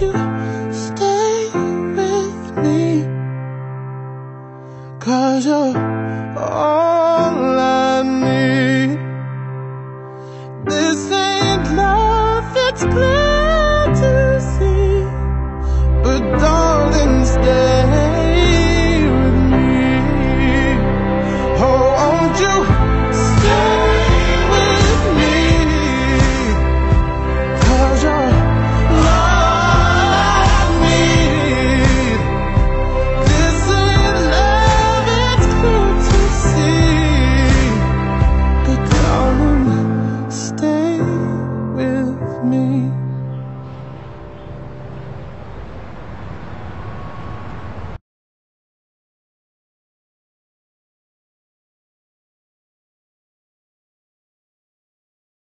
you stay with me? Cause you're all I need. This ain't love, it's clear to see. But don't You.